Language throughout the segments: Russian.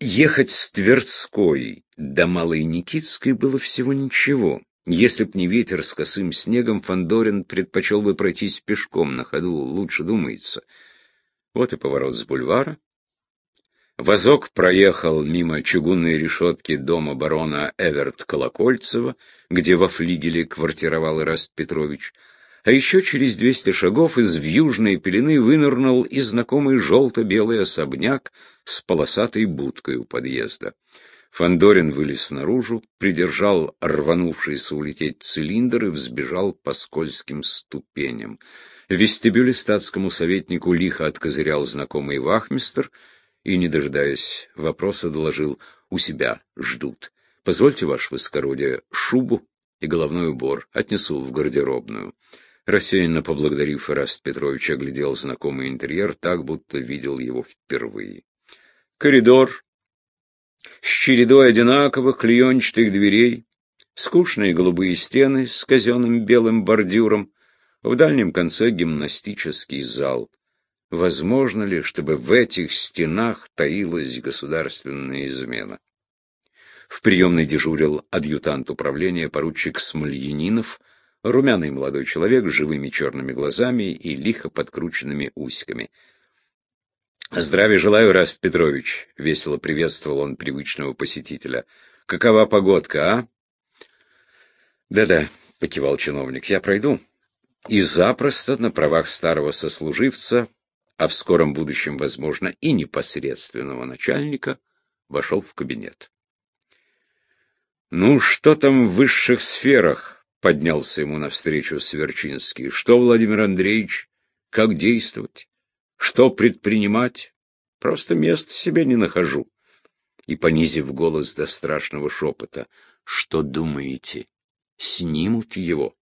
Ехать с Тверской до Малой Никитской было всего ничего. Если б не ветер с косым снегом, Фандорин предпочел бы пройтись пешком на ходу, лучше думается. Вот и поворот с бульвара. Возок проехал мимо чугунной решетки дома барона Эверт Колокольцева, где во флигеле квартировал Ираст Петрович, а еще через двести шагов из вьюжной пелены вынырнул и знакомый желто-белый особняк с полосатой будкой у подъезда. Фандорин вылез наружу, придержал рванувшийся улететь цилиндр и взбежал по скользким ступеням. В вестибюле статскому советнику лихо откозырял знакомый вахмистр и, не дожидаясь вопроса, доложил «У себя ждут. Позвольте, ваше высокородие, шубу и головной убор отнесу в гардеробную». Рассеянно поблагодарив, Ираст Петрович оглядел знакомый интерьер так, будто видел его впервые. Коридор с чередой одинаковых клеенчатых дверей, скучные голубые стены с казенным белым бордюром, в дальнем конце гимнастический зал. Возможно ли, чтобы в этих стенах таилась государственная измена? В приемной дежурил адъютант управления поручик Смольянинов, румяный молодой человек с живыми черными глазами и лихо подкрученными усиками. «Здравия желаю, Раст Петрович!» — весело приветствовал он привычного посетителя. «Какова погодка, а?» «Да-да», — покивал чиновник, — «я пройду». И запросто, на правах старого сослуживца, а в скором будущем, возможно, и непосредственного начальника, вошел в кабинет. «Ну, что там в высших сферах?» — поднялся ему навстречу Сверчинский. «Что, Владимир Андреевич? Как действовать?» Что предпринимать? Просто места себе не нахожу. И, понизив голос до страшного шепота, что думаете, снимут его?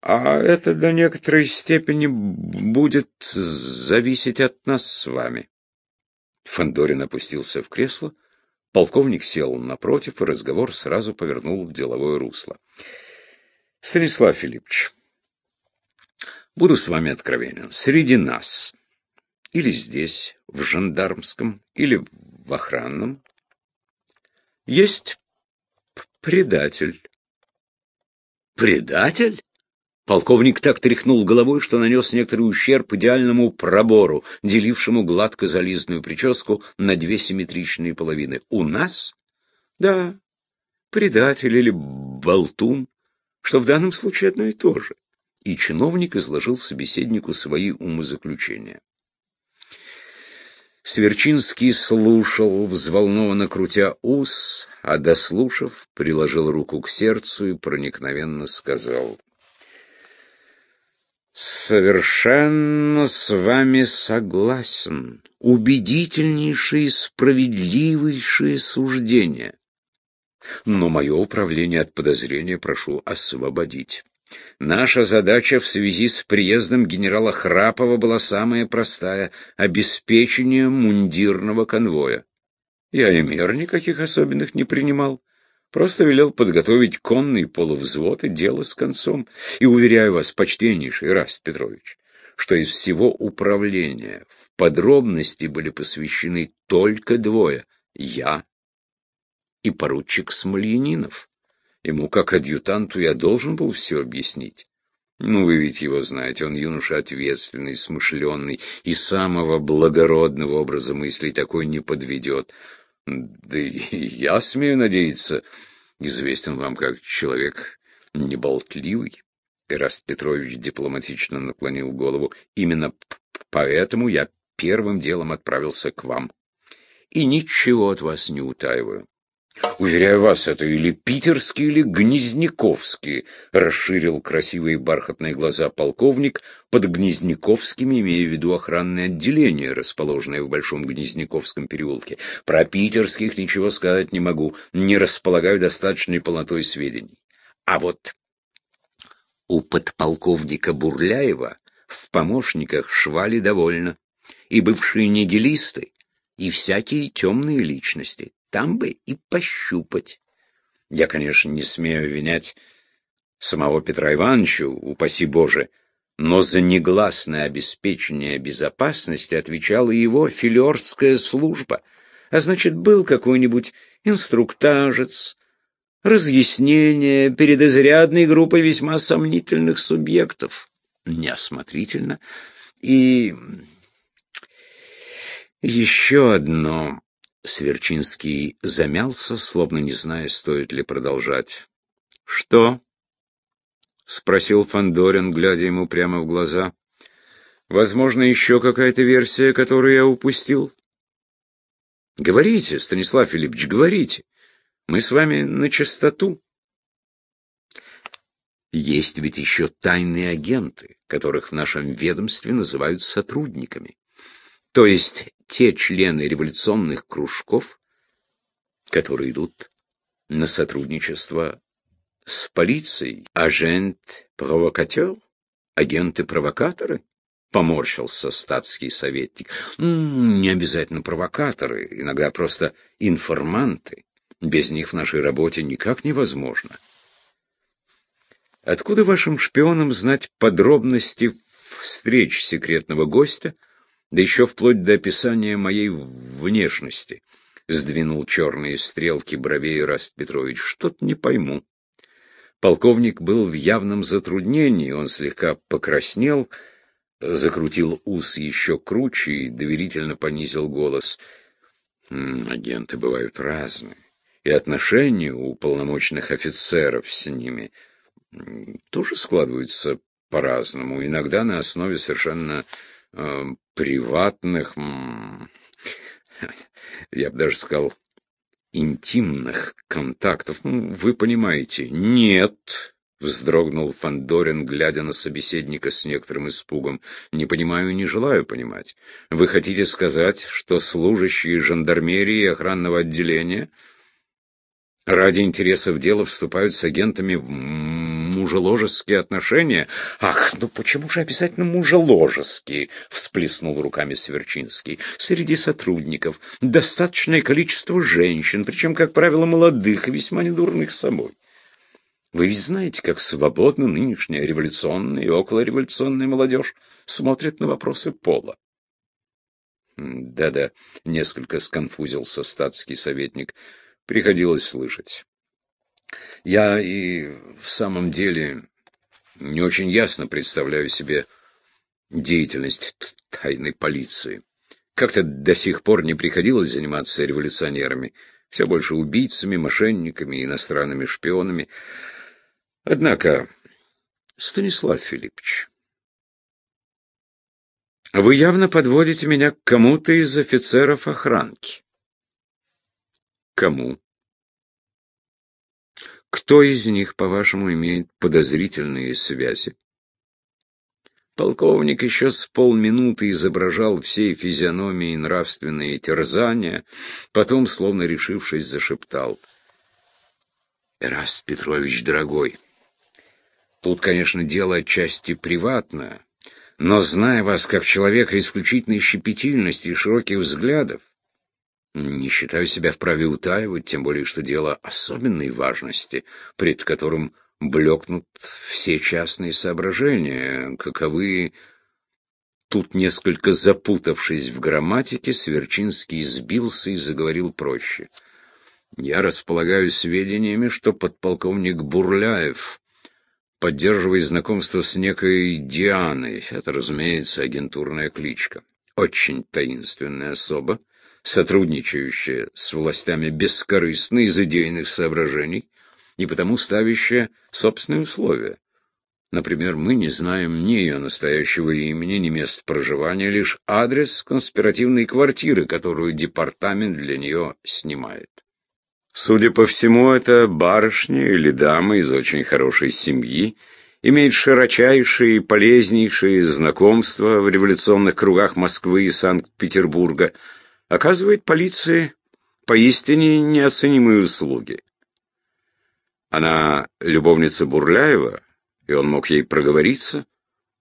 А это до некоторой степени будет зависеть от нас с вами. Фандорин опустился в кресло, полковник сел напротив, и разговор сразу повернул в деловое русло. Станислав Филиппович, Буду с вами откровенен. Среди нас, или здесь, в жандармском, или в охранном, есть предатель. Предатель? Полковник так тряхнул головой, что нанес некоторый ущерб идеальному пробору, делившему гладко зализанную прическу на две симметричные половины. У нас? Да, предатель или болтун, что в данном случае одно и то же и чиновник изложил собеседнику свои умозаключения. Сверчинский слушал, взволнованно крутя ус, а дослушав, приложил руку к сердцу и проникновенно сказал «Совершенно с вами согласен. Убедительнейшее и справедливейшее суждение. Но мое управление от подозрения прошу освободить». Наша задача в связи с приездом генерала Храпова была самая простая — обеспечение мундирного конвоя. Я и мер никаких особенных не принимал. Просто велел подготовить конный полувзвод и дело с концом. И уверяю вас, почтеннейший Раст Петрович, что из всего управления в подробности были посвящены только двое — я и поручик Смольянинов. Ему, как адъютанту, я должен был все объяснить. Ну, вы ведь его знаете, он юноша ответственный, смышленный и самого благородного образа мыслей такой не подведет. Да и я смею надеяться, известен вам как человек неболтливый. Ираст Петрович дипломатично наклонил голову. Именно поэтому я первым делом отправился к вам. И ничего от вас не утаиваю. Уверяю вас, это или питерские, или гнезняковские, расширил красивые бархатные глаза полковник, под гнезняковскими имея в виду охранное отделение, расположенное в Большом Гнезняковском переулке. Про питерских ничего сказать не могу, не располагаю достаточной полнотой сведений. А вот у подполковника Бурляева в помощниках швали довольно, и бывшие нигилисты, и всякие темные личности там бы и пощупать. Я, конечно, не смею обвинять самого Петра Ивановича, упаси Боже, но за негласное обеспечение безопасности отвечала его филерская служба. А значит, был какой-нибудь инструктажец, разъяснение перед изрядной группой весьма сомнительных субъектов. Неосмотрительно. И еще одно. Сверчинский замялся, словно не зная, стоит ли продолжать. «Что?» — спросил Фандорин, глядя ему прямо в глаза. «Возможно, еще какая-то версия, которую я упустил?» «Говорите, Станислав Филиппович, говорите. Мы с вами на чистоту». Есть ведь еще тайные агенты, которых в нашем ведомстве называют сотрудниками. То есть те члены революционных кружков, которые идут на сотрудничество с полицией. Агент-провокатер? Агенты-провокаторы? Поморщился статский советник. Не обязательно провокаторы, иногда просто информанты. Без них в нашей работе никак невозможно. Откуда вашим шпионам знать подробности встреч секретного гостя, да еще вплоть до описания моей внешности? Сдвинул черные стрелки бровей Раст Петрович. Что-то не пойму. Полковник был в явном затруднении, он слегка покраснел, закрутил ус еще круче и доверительно понизил голос. Агенты бывают разные, и отношения у полномочных офицеров с ними тоже складываются по-разному, иногда на основе совершенно э, приватных, я бы даже сказал, интимных контактов. Ну, вы понимаете. Нет, вздрогнул Фандорин, глядя на собеседника с некоторым испугом. Не понимаю, не желаю понимать. Вы хотите сказать, что служащие жандармерии и охранного отделения ради интересов дела вступают с агентами в мужеложеские отношения? Ах, ну почему же обязательно мужеложеские? Всплеснул руками Сверчинский. Среди сотрудников достаточное количество женщин, причем, как правило, молодых и весьма недурных собой. Вы ведь знаете, как свободно нынешняя революционная и околореволюционная молодежь смотрит на вопросы пола. Да-да, несколько сконфузился статский советник. Приходилось слышать. Я и в самом деле не очень ясно представляю себе деятельность тайной полиции. Как-то до сих пор не приходилось заниматься революционерами, все больше убийцами, мошенниками, иностранными шпионами. Однако, Станислав Филиппович, вы явно подводите меня к кому-то из офицеров охранки. Кому? Кто из них, по-вашему, имеет подозрительные связи? Полковник еще с полминуты изображал всей физиономией нравственные терзания, потом, словно решившись, зашептал. «Эраст Петрович, дорогой, тут, конечно, дело отчасти приватное, но, зная вас как человека исключительной щепетильности и широких взглядов, не считаю себя вправе утаивать, тем более, что дело особенной важности, пред которым блекнут все частные соображения, каковы... Тут, несколько запутавшись в грамматике, Сверчинский сбился и заговорил проще. Я располагаю сведениями, что подполковник Бурляев поддерживает знакомство с некой Дианой. Это, разумеется, агентурная кличка. Очень таинственная особа, сотрудничающая с властями бескорыстно из идейных соображений и потому ставящая собственные условия. Например, мы не знаем ни ее настоящего имени, ни мест проживания, лишь адрес конспиративной квартиры, которую департамент для нее снимает. Судя по всему, это барышня или дама из очень хорошей семьи, имеет широчайшие и полезнейшие знакомства в революционных кругах Москвы и Санкт-Петербурга – оказывает полиции поистине неоценимые услуги. Она любовница Бурляева, и он мог ей проговориться,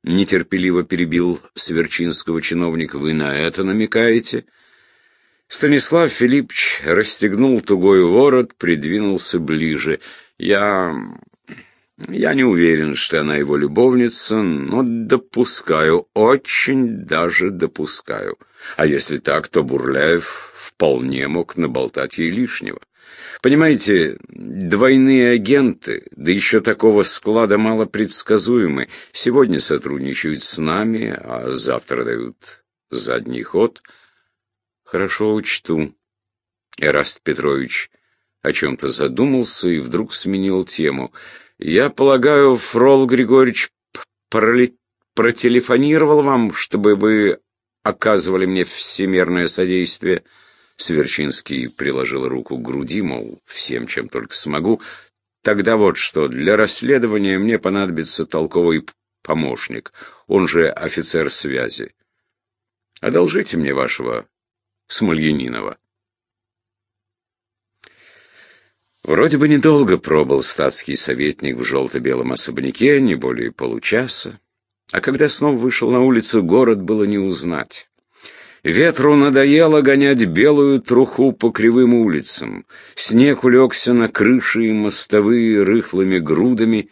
нетерпеливо перебил Сверчинского чиновника. Вы на это намекаете? Станислав Филиппович расстегнул тугой ворот, придвинулся ближе. Я Я не уверен, что она его любовница, но допускаю, очень даже допускаю. А если так, то Бурляев вполне мог наболтать ей лишнего. Понимаете, двойные агенты, да еще такого склада мало предсказуемы. Сегодня сотрудничают с нами, а завтра дают задний ход. Хорошо учту. Эраст Петрович о чем-то задумался и вдруг сменил тему — я полагаю, Фрол Григорьевич протелефонировал вам, чтобы вы оказывали мне всемерное содействие. Сверчинский приложил руку к груди, мол, всем, чем только смогу. Тогда вот что, для расследования мне понадобится толковый помощник, он же офицер связи. Одолжите мне вашего Смольянинова. Вроде бы недолго пробыл статский советник в желто-белом особняке, не более получаса. А когда снова вышел на улицу, город было не узнать. Ветру надоело гонять белую труху по кривым улицам. Снег улегся на крыши и мостовые рыхлыми грудами,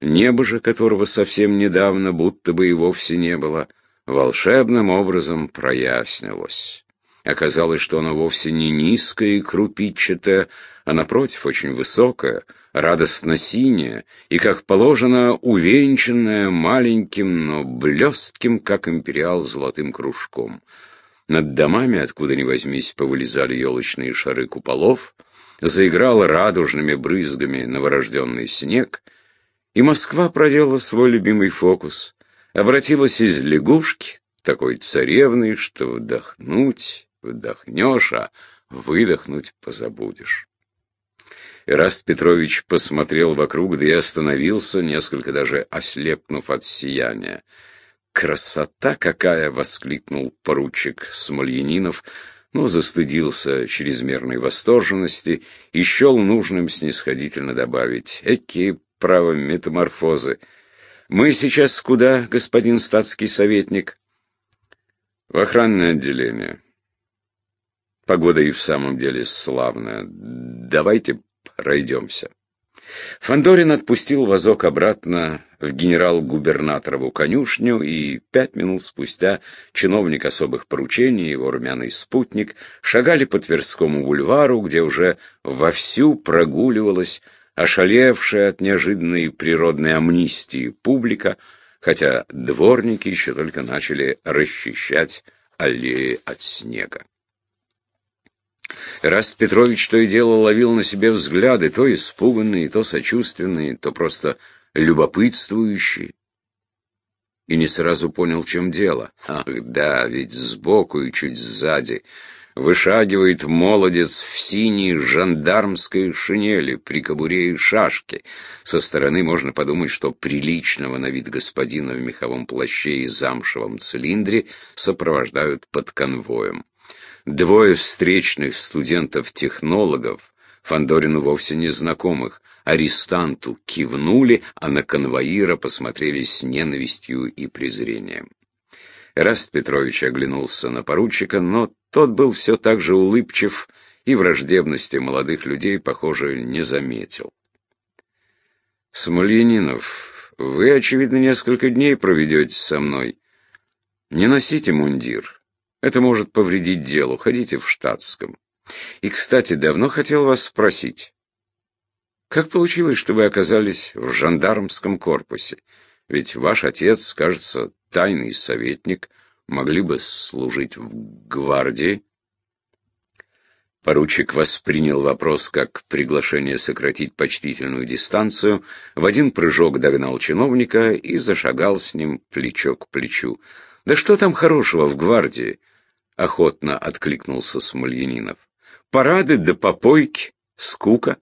небо же, которого совсем недавно будто бы и вовсе не было, волшебным образом прояснилось. Оказалось, что оно вовсе не низкое и крупичатое, а напротив очень высокая, радостно синяя и, как положено, увенчанная маленьким, но блестким, как империал, золотым кружком. Над домами, откуда ни возьмись, повылезали елочные шары куполов, заиграл радужными брызгами новорожденный снег, и Москва проделала свой любимый фокус, обратилась из лягушки, такой царевной, что вдохнуть вдохнешь, а выдохнуть позабудешь. Ираст Петрович посмотрел вокруг, да и остановился, несколько даже ослепнув от сияния. «Красота какая!» — воскликнул поручик Смольянинов, но застыдился чрезмерной восторженности и счел нужным снисходительно добавить. «Эки, право, метаморфозы! Мы сейчас куда, господин статский советник?» «В охранное отделение». Погода и в самом деле славная. Давайте пройдемся. Фандорин отпустил вазок обратно в генерал-губернаторову конюшню, и пять минут спустя чиновник особых поручений, его румяный спутник, шагали по Тверскому бульвару, где уже вовсю прогуливалась ошалевшая от неожиданной природной амнистии публика, хотя дворники еще только начали расчищать аллеи от снега. Раст Петрович то и дело ловил на себе взгляды, то испуганные, то сочувственные, то просто любопытствующие. И не сразу понял, в чем дело. Ах, да, ведь сбоку и чуть сзади вышагивает молодец в синей жандармской шинели, при кобуре и шашке. Со стороны можно подумать, что приличного на вид господина в меховом плаще и замшевом цилиндре сопровождают под конвоем. Двое встречных студентов-технологов, Фандорину вовсе незнакомых, арестанту кивнули, а на конвоира посмотрели с ненавистью и презрением. Раст Петрович оглянулся на поручика, но тот был все так же улыбчив и враждебности молодых людей, похоже, не заметил. «Смольянинов, вы, очевидно, несколько дней проведете со мной. Не носите мундир. Это может повредить делу. Ходите в штатском. И, кстати, давно хотел вас спросить. Как получилось, что вы оказались в жандармском корпусе? Ведь ваш отец, кажется, тайный советник, могли бы служить в гвардии. Поручик воспринял вопрос как приглашение сократить почтительную дистанцию, в один прыжок догнал чиновника и зашагал с ним плечо к плечу. «Да что там хорошего в гвардии? — охотно откликнулся Смольянинов. «Парады да попойки, скука,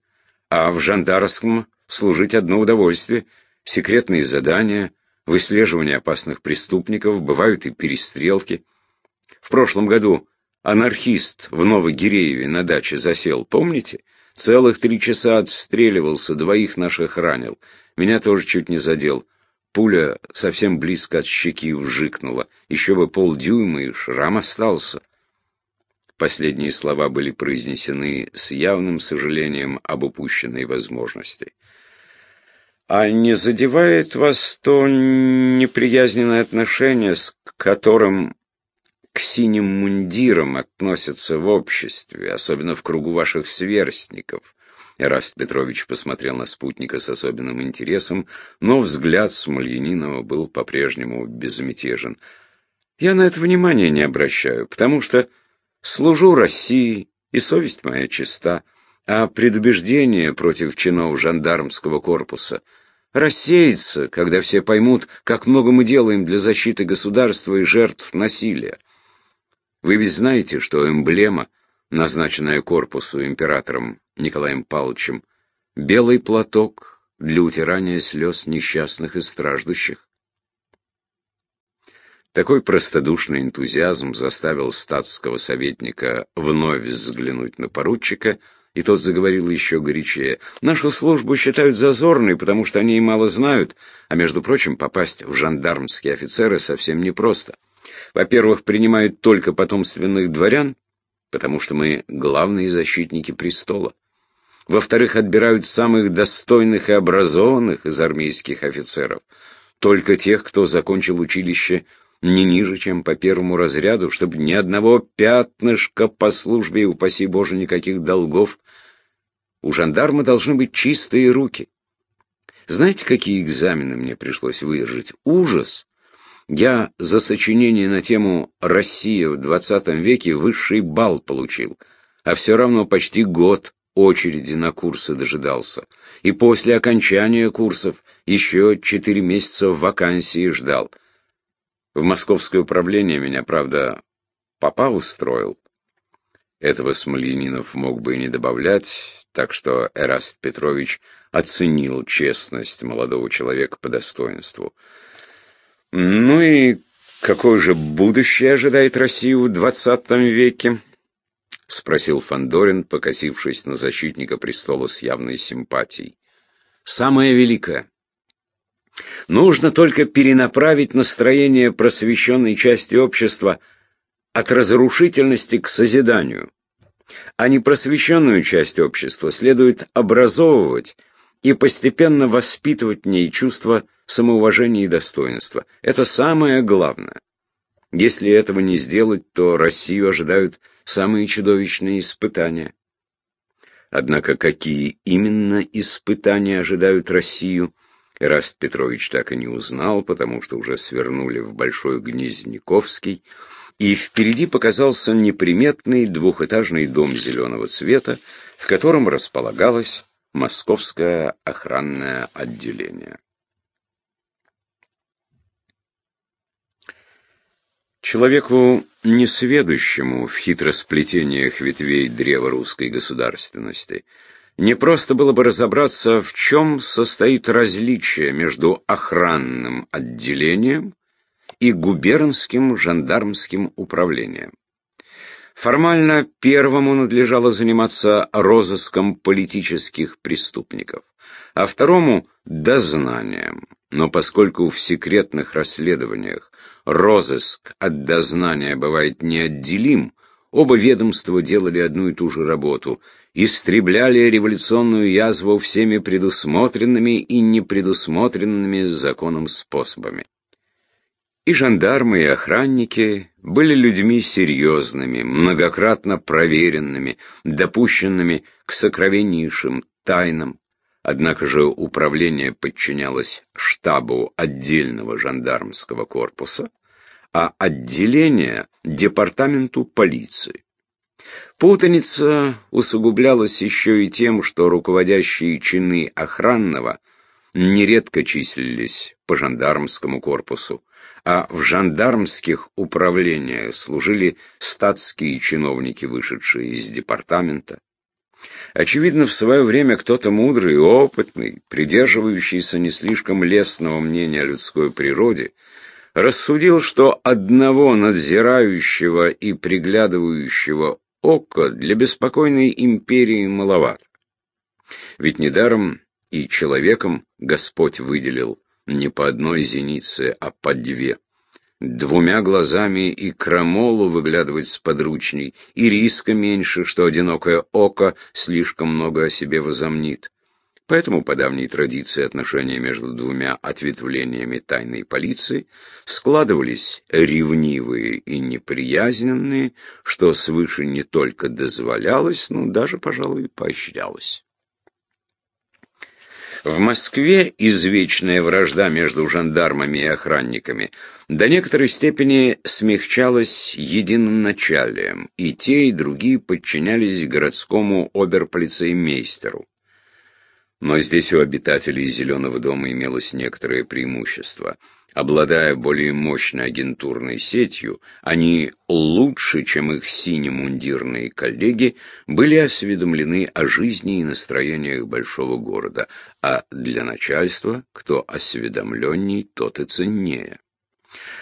а в жандарском служить одно удовольствие, секретные задания, выслеживание опасных преступников, бывают и перестрелки. В прошлом году анархист в Новогирееве на даче засел, помните? Целых три часа отстреливался, двоих наших ранил. Меня тоже чуть не задел. Пуля совсем близко от щеки вжикнула. Еще бы полдюйма, и шрам остался. Последние слова были произнесены с явным сожалением об упущенной возможности. А не задевает вас то неприязненное отношение, с которым к синим мундирам относятся в обществе, особенно в кругу ваших сверстников? Эраст Петрович посмотрел на спутника с особенным интересом, но взгляд Смольянинова был по-прежнему безмятежен. «Я на это внимания не обращаю, потому что служу России, и совесть моя чиста, а предубеждение против чинов жандармского корпуса рассеется, когда все поймут, как много мы делаем для защиты государства и жертв насилия. Вы ведь знаете, что эмблема, назначенная корпусу императором Николаем Павловичем, белый платок для утирания слез несчастных и страждущих. Такой простодушный энтузиазм заставил статского советника вновь взглянуть на поручика, и тот заговорил еще горячее. «Нашу службу считают зазорной, потому что они мало знают, а, между прочим, попасть в жандармские офицеры совсем непросто. Во-первых, принимают только потомственных дворян, потому что мы главные защитники престола. Во-вторых, отбирают самых достойных и образованных из армейских офицеров, только тех, кто закончил училище не ниже, чем по первому разряду, чтобы ни одного пятнышка по службе, упаси Боже, никаких долгов. У жандарма должны быть чистые руки. Знаете, какие экзамены мне пришлось выдержать? Ужас! Я за сочинение на тему «Россия в двадцатом веке» высший балл получил, а все равно почти год очереди на курсы дожидался. И после окончания курсов еще четыре месяца в вакансии ждал. В московское управление меня, правда, папа устроил. Этого Смольянинов мог бы и не добавлять, так что Эраст Петрович оценил честность молодого человека по достоинству. Ну и какое же будущее ожидает Россию в двадцатом веке? — спросил Фандорин, покосившись на защитника престола с явной симпатией. «Самое великое. Нужно только перенаправить настроение просвещенной части общества от разрушительности к созиданию. А непросвещенную часть общества следует образовывать и постепенно воспитывать в ней чувство самоуважения и достоинства. Это самое главное. Если этого не сделать, то Россию ожидают самые чудовищные испытания. Однако какие именно испытания ожидают Россию, Эраст Петрович так и не узнал, потому что уже свернули в Большой Гнезняковский, и впереди показался неприметный двухэтажный дом зеленого цвета, в котором располагалось Московское охранное отделение. Человеку, несведущему в хитросплетениях ветвей древа русской государственности, не просто было бы разобраться, в чем состоит различие между охранным отделением и губернским жандармским управлением. Формально первому надлежало заниматься розыском политических преступников, а второму – дознанием. Но поскольку в секретных расследованиях розыск от дознания бывает неотделим, оба ведомства делали одну и ту же работу – истребляли революционную язву всеми предусмотренными и непредусмотренными законом способами. И жандармы, и охранники были людьми серьезными, многократно проверенными, допущенными к сокровеннейшим тайнам. Однако же управление подчинялось штабу отдельного жандармского корпуса, а отделение – департаменту полиции. Путаница усугублялась еще и тем, что руководящие чины охранного нередко числились по жандармскому корпусу, а в жандармских управлениях служили статские чиновники, вышедшие из департамента. Очевидно, в свое время кто-то мудрый и опытный, придерживающийся не слишком лестного мнения о людской природе, рассудил, что одного надзирающего и приглядывающего ока для беспокойной империи маловато. Ведь недаром и человеком Господь выделил не по одной зенице, а по две. Двумя глазами и крамолу выглядывать с подручней, и риска меньше, что одинокое око слишком много о себе возомнит. Поэтому по давней традиции отношения между двумя ответвлениями тайной полиции складывались ревнивые и неприязненные, что свыше не только дозволялось, но даже, пожалуй, поощрялось. В Москве извечная вражда между жандармами и охранниками до некоторой степени смягчалась единоначалием, и те, и другие подчинялись городскому оберполицеймейстеру. Но здесь у обитателей Зеленого дома имелось некоторое преимущество – Обладая более мощной агентурной сетью, они лучше, чем их синемундирные коллеги, были осведомлены о жизни и настроениях большого города, а для начальства, кто осведомленней, тот и ценнее.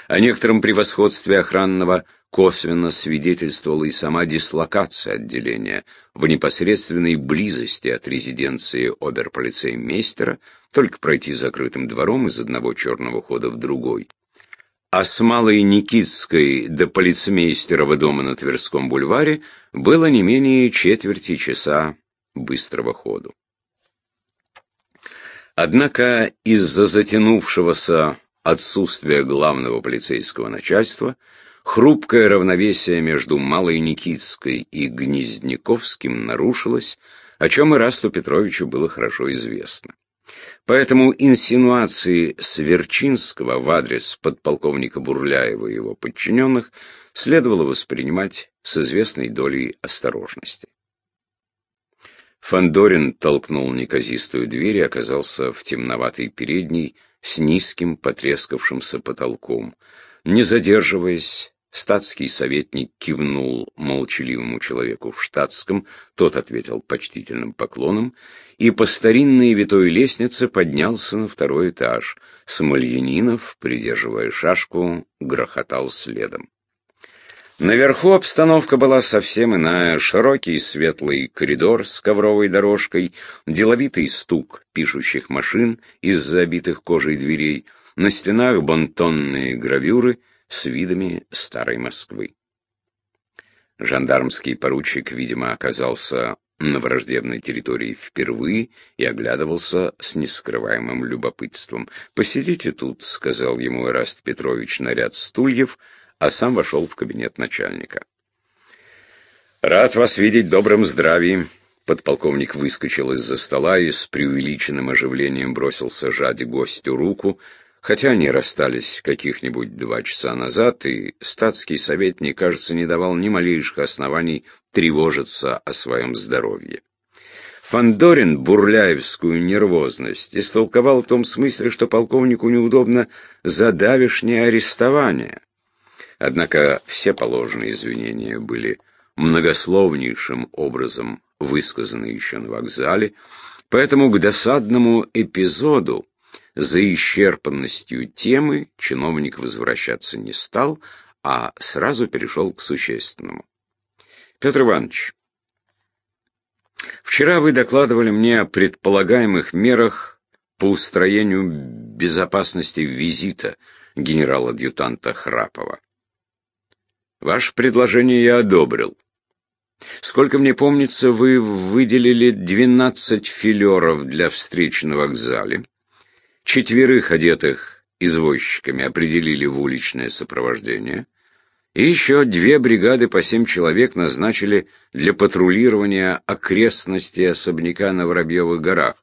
О некотором превосходстве охранного косвенно свидетельствовала и сама дислокация отделения в непосредственной близости от резиденции оберполицеймейстера, только пройти закрытым двором из одного черного хода в другой. А с Малой Никитской до полицмейстерова дома на Тверском бульваре было не менее четверти часа быстрого ходу. Однако из-за затянувшегося отсутствия главного полицейского начальства хрупкое равновесие между Малой Никитской и Гнездниковским нарушилось, о чем и Расту Петровичу было хорошо известно. Поэтому инсинуации Сверчинского в адрес подполковника Бурляева и его подчиненных следовало воспринимать с известной долей осторожности. Фандорин толкнул неказистую дверь и оказался в темноватой передней с низким потрескавшимся потолком. Не задерживаясь, Статский советник кивнул молчаливому человеку в штатском, тот ответил почтительным поклоном, и по старинной витой лестнице поднялся на второй этаж. Смольянинов, придерживая шашку, грохотал следом. Наверху обстановка была совсем иная. Широкий светлый коридор с ковровой дорожкой, деловитый стук пишущих машин из забитых кожей дверей, на стенах бонтонные гравюры — с видами старой Москвы. Жандармский поручик, видимо, оказался на враждебной территории впервые и оглядывался с нескрываемым любопытством. «Посидите тут», — сказал ему Эраст Петрович на ряд стульев, а сам вошел в кабинет начальника. «Рад вас видеть в добром здравии». Подполковник выскочил из-за стола и с преувеличенным оживлением бросился жать гостю руку, Хотя они расстались каких-нибудь два часа назад, и статский советник, кажется, не давал ни малейших оснований тревожиться о своем здоровье. Фандорин бурляевскую нервозность истолковал в том смысле, что полковнику неудобно за давешнее арестование. Однако все положенные извинения были многословнейшим образом высказаны еще на вокзале, поэтому к досадному эпизоду за исчерпанностью темы чиновник возвращаться не стал, а сразу перешел к существенному. Петр Иванович, вчера вы докладывали мне о предполагаемых мерах по устроению безопасности визита генерала-адъютанта Храпова. Ваше предложение я одобрил. Сколько мне помнится, вы выделили 12 филеров для встреч на вокзале, четверых одетых извозчиками определили в уличное сопровождение, и еще две бригады по семь человек назначили для патрулирования окрестностей особняка на Воробьевых горах.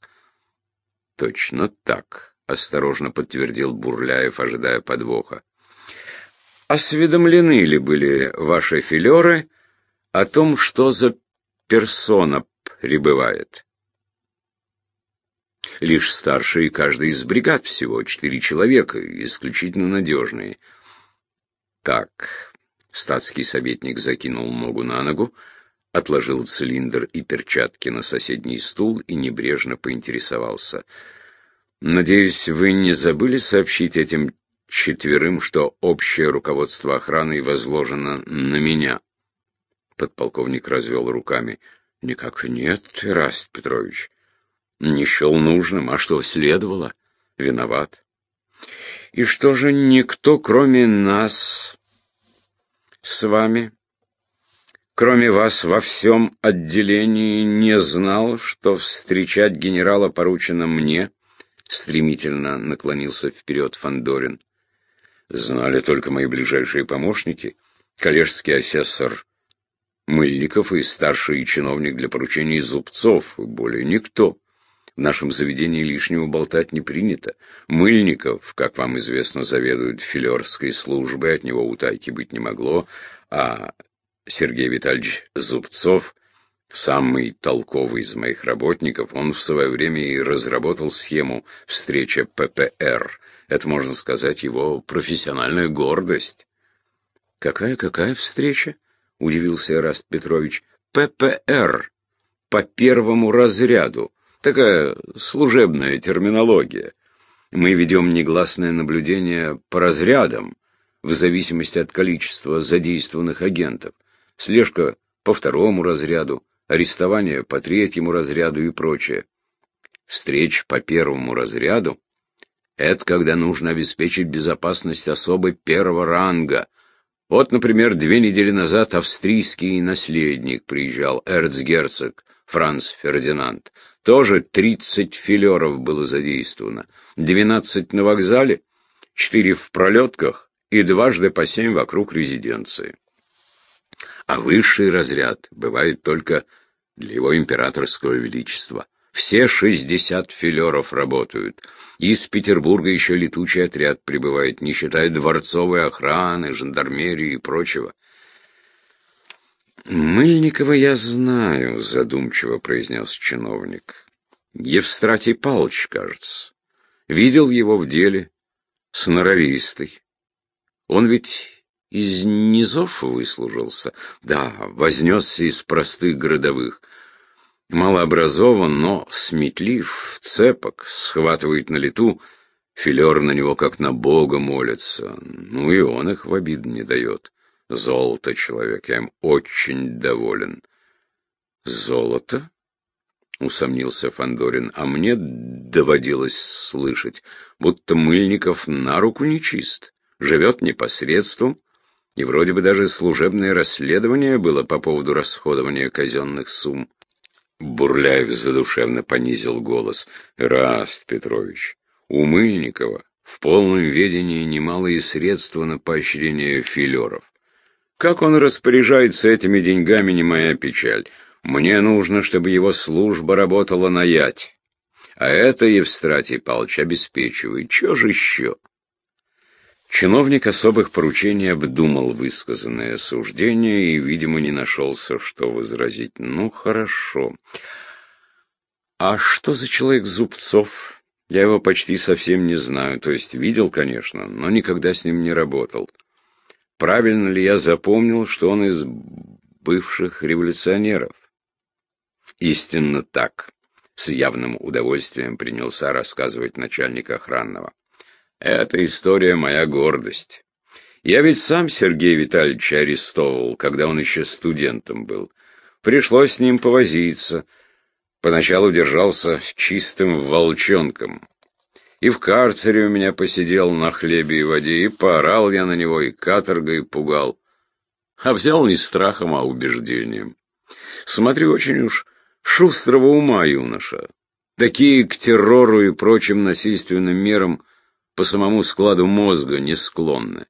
Точно так, осторожно подтвердил Бурляев, ожидая подвоха. Осведомлены ли были ваши филеры о том, что за персона прибывает? Лишь старшие каждый из бригад всего, четыре человека, исключительно надежные. Так, статский советник закинул ногу на ногу, отложил цилиндр и перчатки на соседний стул и небрежно поинтересовался. «Надеюсь, вы не забыли сообщить этим четверым, что общее руководство охраной возложено на меня?» Подполковник развел руками. «Никак нет, Раст Петрович. Не счел нужным, а что следовало? Виноват. И что же никто, кроме нас, с вами, кроме вас, во всем отделении не знал, что встречать генерала поручено мне?» Стремительно наклонился вперед Фандорин. «Знали только мои ближайшие помощники, коллежский асессор Мыльников и старший чиновник для поручений Зубцов, более никто. В нашем заведении лишнего болтать не принято. Мыльников, как вам известно, заведует филерской службой, от него утайки быть не могло, а Сергей Витальевич Зубцов, самый толковый из моих работников, он в свое время и разработал схему встречи ППР. Это, можно сказать, его профессиональная гордость. «Какая-какая встреча?» — удивился Эраст Петрович. «ППР. По первому разряду. Такая служебная терминология. Мы ведем негласное наблюдение по разрядам, в зависимости от количества задействованных агентов. Слежка по второму разряду, арестование по третьему разряду и прочее. Встреч по первому разряду — это когда нужно обеспечить безопасность особы первого ранга. Вот, например, две недели назад австрийский наследник приезжал, эрцгерцог Франц Фердинанд. Тоже 30 филеров было задействовано. 12 на вокзале, 4 в пролетках и дважды по 7 вокруг резиденции. А высший разряд бывает только для его императорского величества. Все 60 филеров работают. Из Петербурга еще летучий отряд прибывает, не считая дворцовой охраны, жандармерии и прочего. «Мыльникова я знаю», — задумчиво произнес чиновник. «Евстратий Павлович, кажется. Видел его в деле с норовистой. Он ведь из низов выслужился. Да, вознесся из простых городовых. Малообразован, но сметлив, цепок, схватывает на лету. Филер на него как на Бога молится. Ну и он их в обид не дает. Золото человек, я им очень доволен. Золото? Усомнился Фандорин, а мне доводилось слышать, будто Мыльников на руку нечист, живет непосредством, и вроде бы даже служебное расследование было по поводу расходования казенных сумм. Бурляев задушевно понизил голос. «Раст Петрович, у Мыльникова в полном ведении немалые средства на поощрение филеров. Как он распоряжается этими деньгами, не моя печаль. Мне нужно, чтобы его служба работала на ять. А это Евстратий Павлович обеспечивает. Чего же еще? Чиновник особых поручений обдумал высказанное суждение и, видимо, не нашелся, что возразить. Ну, хорошо. А что за человек Зубцов? Я его почти совсем не знаю. То есть видел, конечно, но никогда с ним не работал. Правильно ли я запомнил, что он из бывших революционеров? Истинно так. С явным удовольствием принялся рассказывать начальник охранного. Эта история моя гордость. Я ведь сам Сергея Витальевича арестовывал, когда он еще студентом был. Пришлось с ним повозиться. Поначалу держался чистым волчонком. И в карцере у меня посидел на хлебе и воде, и поорал я на него, и каторгой пугал. А взял не страхом, а убеждением. Смотри, очень уж шустрого ума юноша. Такие к террору и прочим насильственным мерам по самому складу мозга не склонны.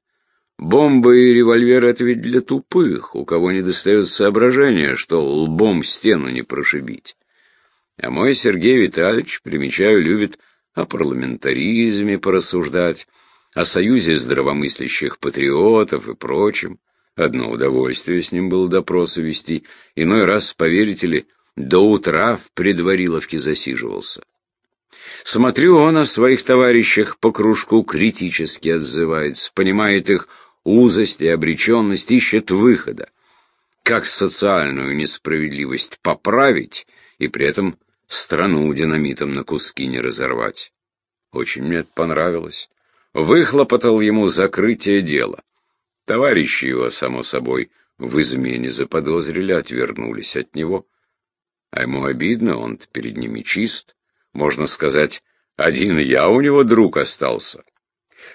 Бомба и револьвер — это ведь для тупых, у кого не достает соображения, что лбом стену не прошибить. А мой Сергей Витальевич, примечаю, любит о парламентаризме порассуждать, о союзе здравомыслящих патриотов и прочем. Одно удовольствие с ним было допросы вести, иной раз, поверите ли, до утра в предвариловке засиживался. Смотрю, он о своих товарищах по кружку критически отзывается, понимает их узость и обреченность, ищет выхода. Как социальную несправедливость поправить и при этом страну динамитом на куски не разорвать. Очень мне это понравилось. Выхлопотал ему закрытие дела. Товарищи его, само собой, в измене заподозрили, отвернулись от него. А ему обидно, он перед ними чист. Можно сказать, один я у него друг остался.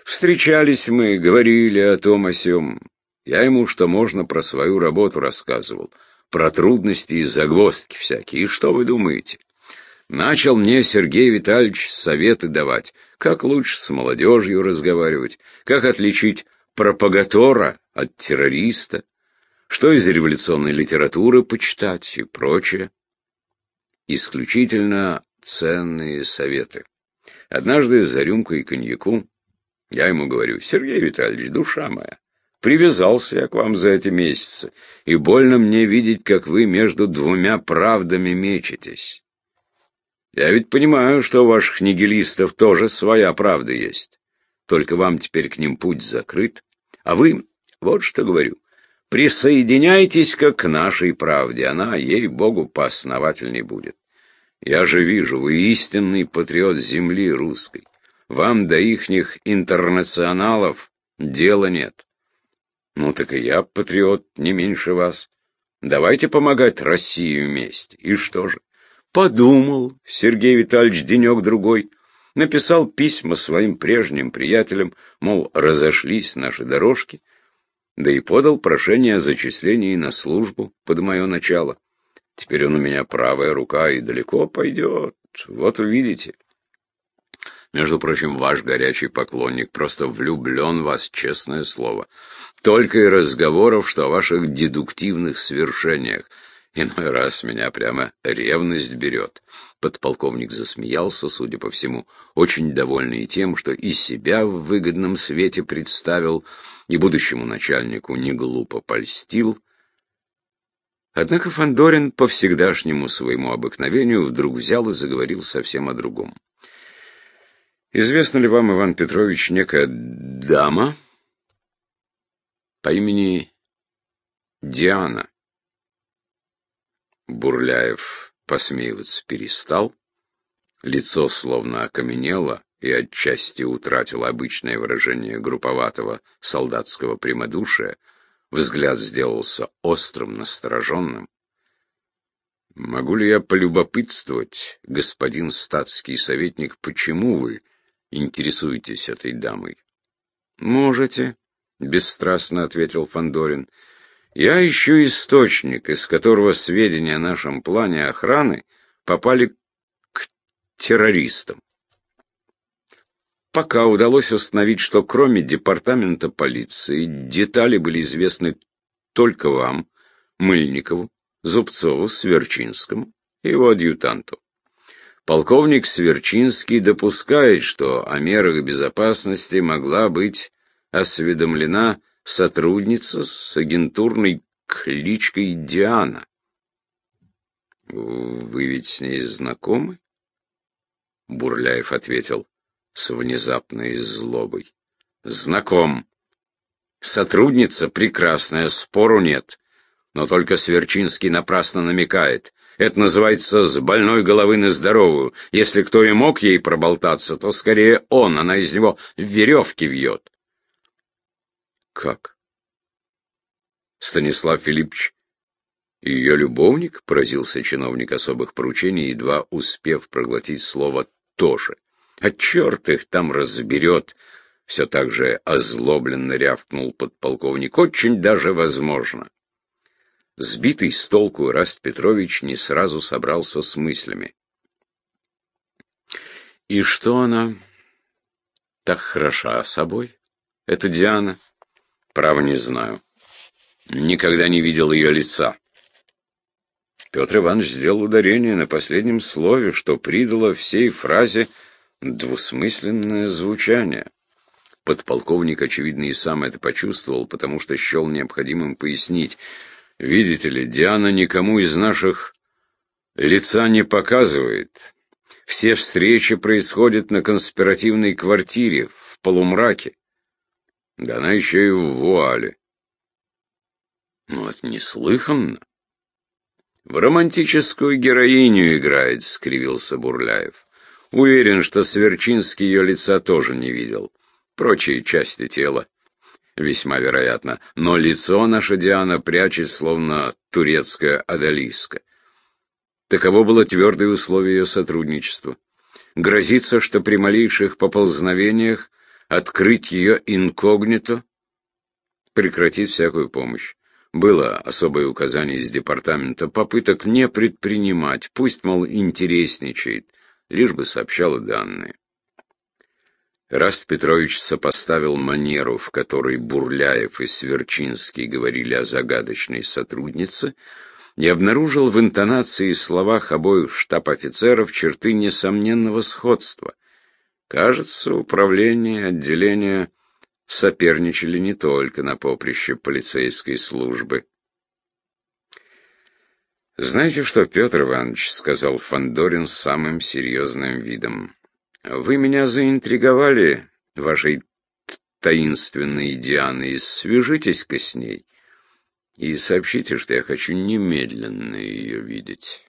Встречались мы, говорили о том о сём. Я ему что можно про свою работу рассказывал, про трудности и загвоздки всякие. И что вы думаете? Начал мне Сергей Витальевич советы давать, как лучше с молодежью разговаривать, как отличить пропагатора от террориста, что из революционной литературы почитать и прочее. Исключительно ценные советы. Однажды за рюмкой коньяку я ему говорю, Сергей Витальевич, душа моя, привязался я к вам за эти месяцы, и больно мне видеть, как вы между двумя правдами мечетесь. Я ведь понимаю, что у ваших нигилистов тоже своя правда есть. Только вам теперь к ним путь закрыт. А вы, вот что говорю, присоединяйтесь как к нашей правде. Она, ей-богу, поосновательней будет. Я же вижу, вы истинный патриот земли русской. Вам до ихних интернационалов дела нет. Ну так и я патриот не меньше вас. Давайте помогать России вместе. И что же? Подумал Сергей Витальевич денек-другой, написал письма своим прежним приятелям, мол, разошлись наши дорожки, да и подал прошение о зачислении на службу под мое начало. Теперь он у меня правая рука и далеко пойдет, вот увидите. Между прочим, ваш горячий поклонник просто влюблен в вас, честное слово. Только и разговоров, что о ваших дедуктивных свершениях. Иной раз меня прямо ревность берет. Подполковник засмеялся, судя по всему, очень довольный тем, что и себя в выгодном свете представил, и будущему начальнику не глупо польстил. Однако Фандорин по всегдашнему своему обыкновению вдруг взял и заговорил совсем о другом. «Известно ли вам, Иван Петрович, некая дама по имени Диана?» Бурляев посмеиваться перестал, лицо словно окаменело и отчасти утратило обычное выражение групповатого солдатского прямодушия, взгляд сделался острым, настороженным. «Могу ли я полюбопытствовать, господин статский советник, почему вы интересуетесь этой дамой?» «Можете», — бесстрастно ответил Фандорин. Я ищу источник, из которого сведения о нашем плане охраны попали к террористам. Пока удалось установить, что кроме департамента полиции детали были известны только вам, Мыльникову, Зубцову, Сверчинскому и его адъютанту. Полковник Сверчинский допускает, что о мерах безопасности могла быть осведомлена сотрудница с агентурной кличкой Диана. «Вы ведь с ней знакомы?» Бурляев ответил с внезапной злобой. «Знаком. Сотрудница прекрасная, спору нет. Но только Сверчинский напрасно намекает. Это называется «с больной головы на здоровую». Если кто и мог ей проболтаться, то скорее он, она из него веревки вьет. Как? Станислав Филиппович ее любовник, поразился чиновник особых поручений, едва успев проглотить слово «тоже». А черт их там разберет, все так же озлобленно рявкнул подполковник. Очень даже возможно. Сбитый с толку Раст Петрович не сразу собрался с мыслями. И что она так хороша собой? Это Диана? Право не знаю. Никогда не видел ее лица. Петр Иванович сделал ударение на последнем слове, что придало всей фразе двусмысленное звучание. Подполковник, очевидно, и сам это почувствовал, потому что счел необходимым пояснить. Видите ли, Диана никому из наших лица не показывает. Все встречи происходят на конспиративной квартире, в полумраке. Да она еще и в вуале. Ну, это неслыханно. В романтическую героиню играет, скривился Бурляев. Уверен, что Сверчинский ее лица тоже не видел. Прочие части тела весьма вероятно, но лицо наша Диана прячет, словно турецкая одолиска. Таково было твердое условие ее сотрудничества. Грозится, что при малейших поползновениях открыть ее инкогнито прекратить всякую помощь. Было особое указание из департамента попыток не предпринимать, пусть, мол, интересничает, лишь бы сообщала данные. Раст Петрович сопоставил манеру, в которой Бурляев и Сверчинский говорили о загадочной сотруднице, и обнаружил в интонации и словах обоих штаб-офицеров черты несомненного сходства. Кажется, управление, отделение соперничали не только на поприще полицейской службы. «Знаете что, Петр Иванович?» — сказал Фандорин с самым серьезным видом. «Вы меня заинтриговали вашей таинственной Дианой. Свяжитесь-ка с ней и сообщите, что я хочу немедленно ее видеть».